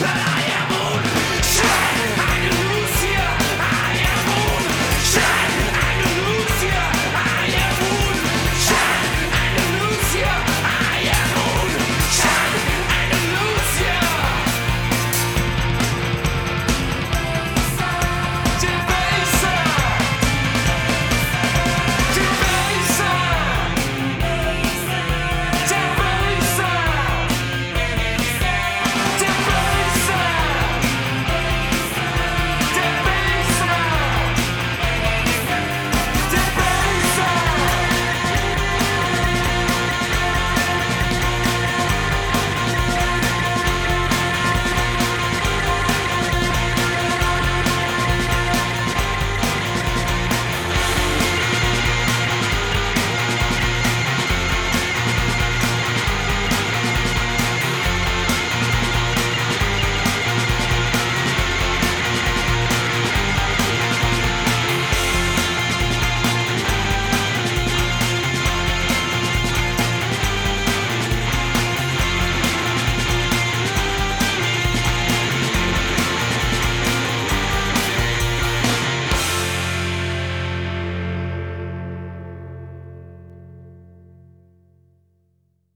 that I